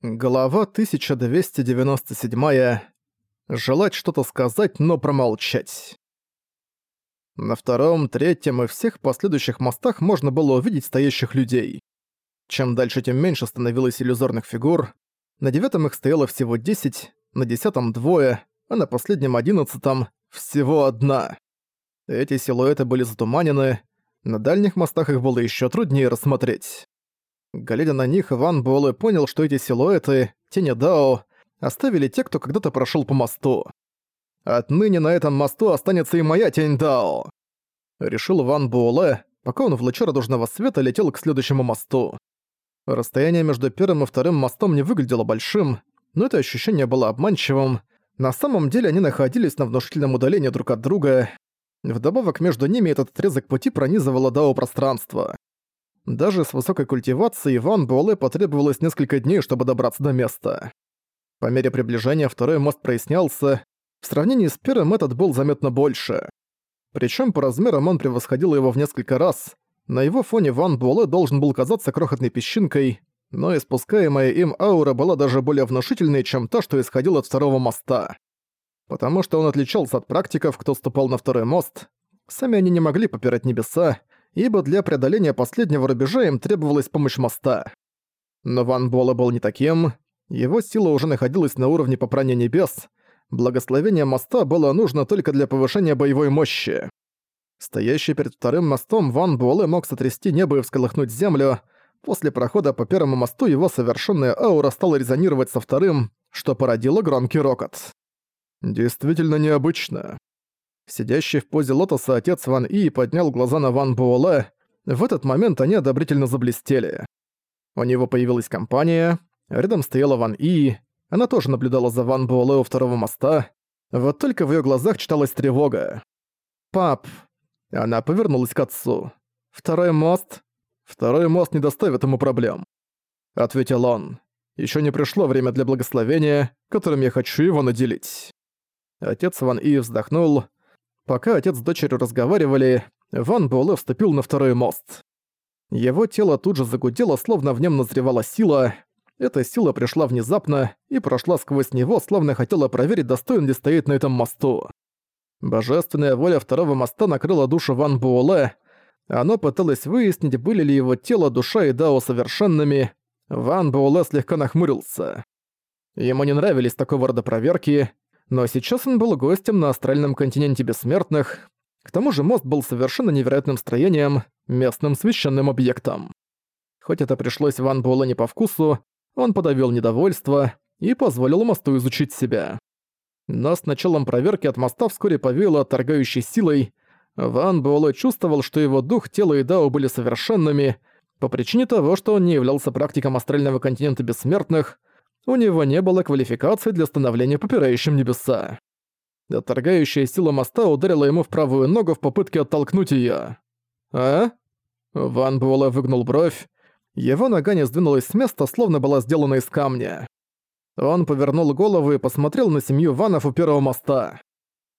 Глава 1297. Желать что-то сказать, но промолчать. На втором, третьем и всех последующих мостах можно было увидеть стоящих людей. Чем дальше, тем меньше становилось иллюзорных фигур. На девятом их стояло всего десять, на десятом двое, а на последнем одиннадцатом всего одна. Эти силуэты были затуманены, на дальних мостах их было еще труднее рассмотреть. Глядя на них, Ван Буэлэ понял, что эти силуэты, тени Дао, оставили те, кто когда-то прошел по мосту. «Отныне на этом мосту останется и моя тень Дао», — решил Ван Буэлэ, пока он в луче радужного света летел к следующему мосту. Расстояние между первым и вторым мостом не выглядело большим, но это ощущение было обманчивым. На самом деле они находились на внушительном удалении друг от друга. Вдобавок между ними этот отрезок пути пронизывало Дао пространство. Даже с высокой культивацией Ван Буэлэ потребовалось несколько дней, чтобы добраться до места. По мере приближения второй мост прояснялся, в сравнении с первым этот был заметно больше. Причем по размерам он превосходил его в несколько раз. На его фоне Ван Буэлэ должен был казаться крохотной песчинкой, но испускаемая им аура была даже более внушительной, чем та, что исходила от второго моста. Потому что он отличался от практиков, кто ступал на второй мост. Сами они не могли попирать небеса, ибо для преодоления последнего рубежа им требовалась помощь моста. Но Ван Буэлэ был не таким, его сила уже находилась на уровне попрания небес, благословение моста было нужно только для повышения боевой мощи. Стоящий перед вторым мостом Ван Буэлэ мог сотрясти небо и всколыхнуть землю, после прохода по первому мосту его совершенная аура стала резонировать со вторым, что породило громкий рокот. Действительно необычно. Сидящий в позе лотоса отец Ван И поднял глаза на Ван Буэлэ. В этот момент они одобрительно заблестели. У него появилась компания, рядом стояла Ван И, она тоже наблюдала за Ван Буэлэ у второго моста, вот только в её глазах читалась тревога. «Пап!» Она повернулась к отцу. «Второй мост?» «Второй мост не доставит ему проблем», — ответил он. «Ещё не пришло время для благословения, которым я хочу его наделить». Отец Ван И вздохнул. Пока отец с дочерью разговаривали, Ван Буэлэ вступил на второй мост. Его тело тут же загудело, словно в нем назревала сила. Эта сила пришла внезапно и прошла сквозь него, словно хотела проверить, достоин ли стоит на этом мосту. Божественная воля второго моста накрыла душу Ван Буэлэ. Оно пыталось выяснить, были ли его тело, душа и дао совершенными. Ван Буэлэ слегка нахмурился. Ему не нравились такого рода проверки, но сейчас он был гостем на астральном континенте бессмертных. К тому же мост был совершенно невероятным строением, местным священным объектом. Хоть это пришлось Ван Буэлэ не по вкусу, он подавил недовольство и позволил мосту изучить себя. Но с началом проверки от моста вскоре повеяло отторгающей силой. Ван Буэлэ чувствовал, что его дух, тело и дао были совершенными, по причине того, что он не являлся практиком астрального континента бессмертных, у него не было квалификации для становления попирающим небеса. Отторгающая сила моста ударила ему в правую ногу в попытке оттолкнуть её. «А?» Ван Буэлэ выгнул бровь. Его нога не сдвинулась с места, словно была сделана из камня. Он повернул голову и посмотрел на семью Ванов у первого моста.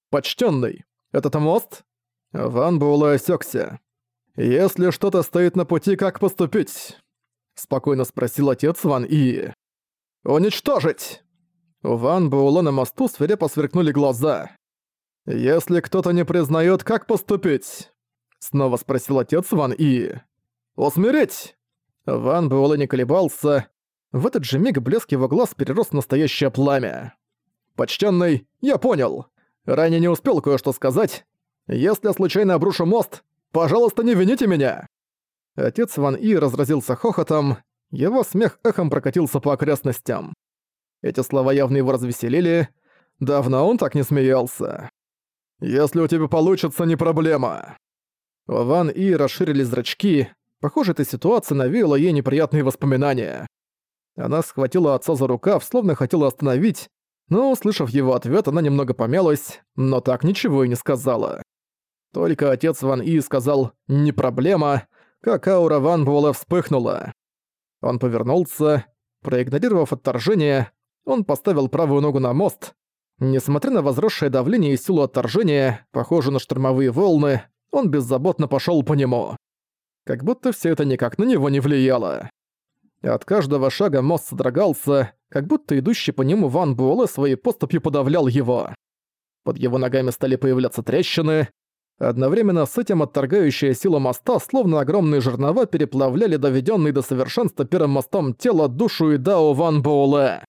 «Почтенный, этот мост?» Ван Буэлэ осёкся. «Если что-то стоит на пути, как поступить?» Спокойно спросил отец Ван И. «Уничтожить!» У Ван Буэлэ на мосту свирепо сверкнули глаза. «Если кто-то не признает, как поступить?» Снова спросил отец Ван И. «Усмирить!» Ван Буэлэ не колебался. В этот же миг блеск его глаз перерос в настоящее пламя. «Почтенный, я понял. Ранее не успел кое-что сказать. Если случайно обрушу мост, пожалуйста, не вините меня!» Отец Ван И разразился хохотом, его смех эхом прокатился по окрестностям. Эти слова явно его развеселили. Давно он так не смеялся. «Если у тебя получится, не проблема». Ван И расширили зрачки. Похоже, эта ситуация навеяла ей неприятные воспоминания. Она схватила отца за рукав, словно хотела остановить, но, услышав его ответ, она немного помялась, но так ничего и не сказала. Только отец Ван И сказал «не проблема», как аура Ван Буэлэ вспыхнула. Он повернулся. Проигнорировав отторжение, он поставил правую ногу на мост. Несмотря на возросшее давление и силу отторжения, похожую на штормовые волны, он беззаботно пошёл по нему. Как будто всё это никак на него не влияло. От каждого шага мост содрогался, как будто идущий по нему Ван Буэлэ своей поступью подавлял его. Под его ногами стали появляться трещины. Одновременно с этим отторгающая сила моста, словно огромные жернова, переплавляли доведенный до совершенства первым мостом тело, душу и дао Ван Буэлэ.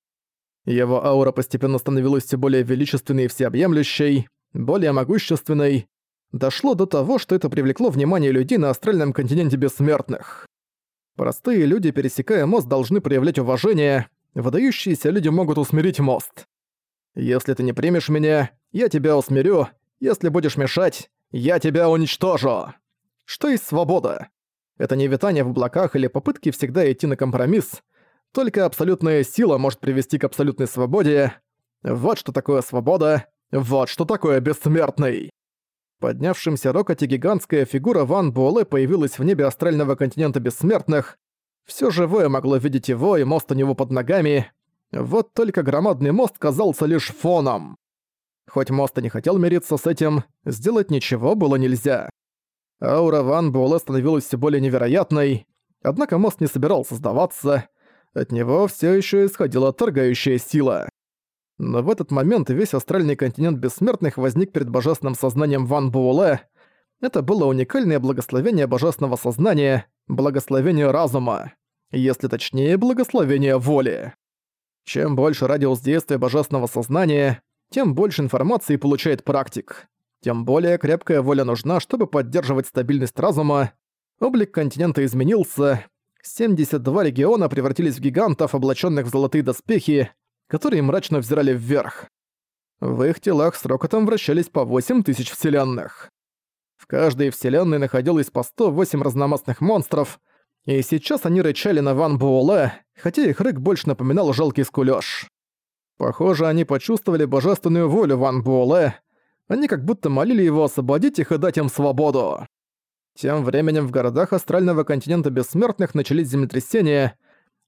Его аура постепенно становилась все более величественной и всеобъемлющей, более могущественной. Дошло до того, что это привлекло внимание людей на астральном континенте бессмертных. Простые люди, пересекая мост, должны проявлять уважение, выдающиеся люди могут усмирить мост. Если ты не примешь меня, я тебя усмирю, если будешь мешать, я тебя уничтожу. Что есть свобода? Это не витание в облаках или попытки всегда идти на компромисс, только абсолютная сила может привести к абсолютной свободе. Вот что такое свобода, вот что такое бессмертный. Поднявшимся рокоте гигантская фигура Ван Буэлэ появилась в небе астрального континента бессмертных. Все живое могло видеть его и мост у него под ногами. Вот только громадный мост казался лишь фоном. Хоть мост и не хотел мириться с этим, сделать ничего было нельзя. Аура Ван Буэлэ становилась все более невероятной, однако мост не собирался сдаваться, от него все еще исходила торгающая сила. Но в этот момент весь астральный континент бессмертных возник перед божественным сознанием Ван Буэлэ. Это было уникальное благословение божественного сознания, благословение разума, если точнее, благословение воли. Чем больше радиус действия божественного сознания, тем больше информации получает практик. Тем более крепкая воля нужна, чтобы поддерживать стабильность разума. Облик континента изменился, 72 легиона превратились в гигантов, облаченных в золотые доспехи, которые мрачно взирали вверх. В их телах с рокотом вращались по 8 тысяч вселенных. В каждой вселенной находилось по 108 разномастных монстров, и сейчас они рычали на Ван Буэлэ, хотя их рык больше напоминал жалкий скулёж. Похоже, они почувствовали божественную волю Ван Буэлэ, они как будто молили его освободить их и дать им свободу. Тем временем в городах астрального континента бессмертных начались землетрясения.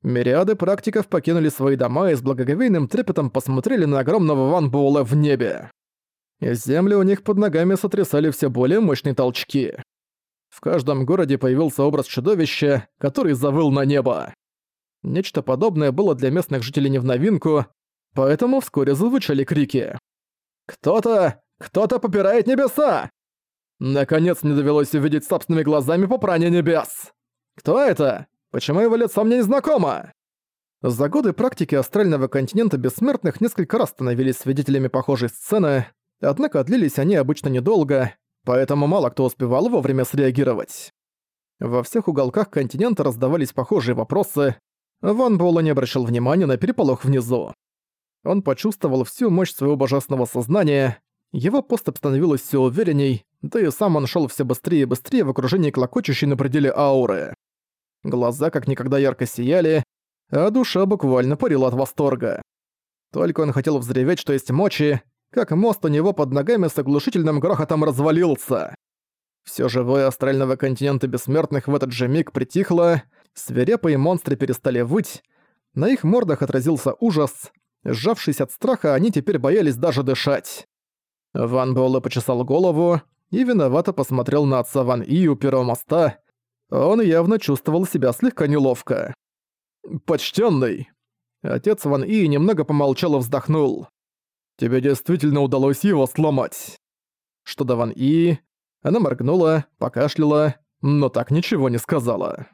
Мириады практиков покинули свои дома и с благоговейным трепетом посмотрели на огромного Ван Буэлэ в небе. И земли у них под ногами сотрясали все более мощные толчки. В каждом городе появился образ чудовища, который завыл на небо. Нечто подобное было для местных жителей не в новинку, поэтому вскоре зазвучали крики. «Кто-то! Кто-то попирает небеса! Наконец мне довелось увидеть собственными глазами попрание небес. Кто это? Почему его лицо мне незнакомо? За годы практики астрального континента бессмертных несколько раз становились свидетелями похожей сцены, однако длились они обычно недолго, поэтому мало кто успевал вовремя среагировать. Во всех уголках континента раздавались похожие вопросы, Ван Буэлла не обращал внимания на переполох внизу. Он почувствовал всю мощь своего божественного сознания, его поступ становилась все уверенней, да и сам он шел все быстрее и быстрее в окружении клокочущей на пределе ауры. Глаза как никогда ярко сияли, а душа буквально парила от восторга. Только он хотел взреветь, что есть мочи, как мост у него под ногами с оглушительным грохотом развалился. Все живое астрального континента бессмертных в этот же миг притихло, свирепые монстры перестали выть, на их мордах отразился ужас, сжавшись от страха, они теперь боялись даже дышать. Ван Буэлэ почесал голову и виновато посмотрел на отца Ван И у первого моста. Он явно чувствовал себя слегка неловко. «Почтенный!» Отец Ван И немного помолчал и вздохнул. «Тебе действительно удалось его сломать». Что до Ван И, она моргнула, покашляла, но так ничего не сказала.